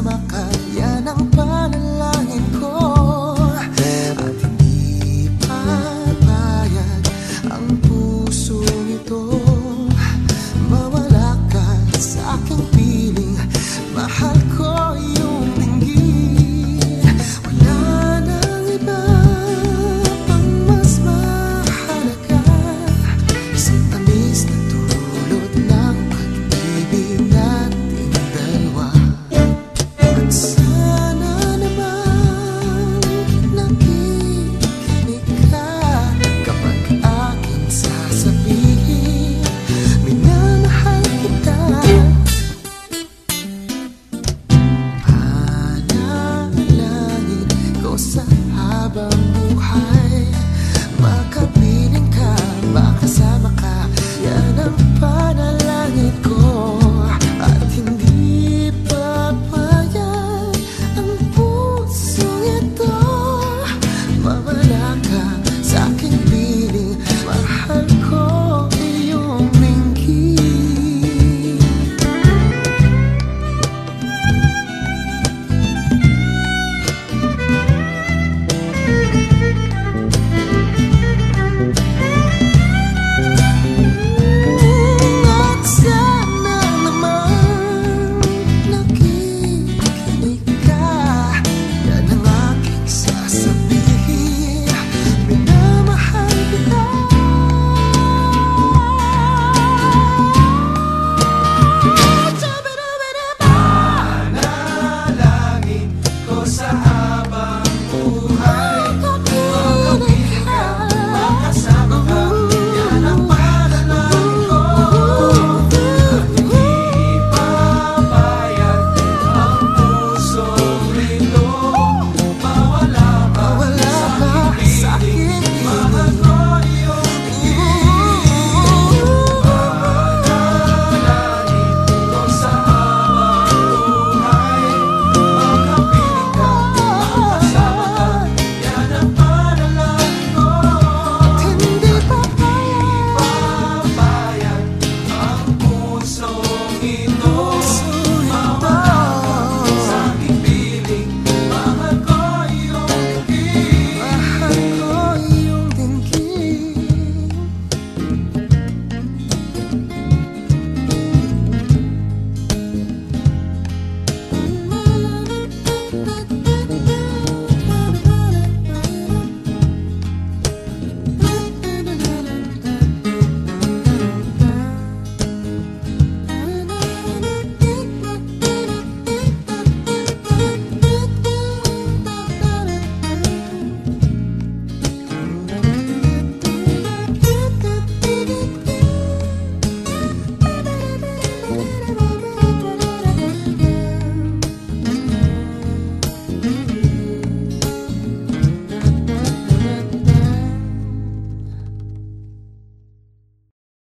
bersama kau love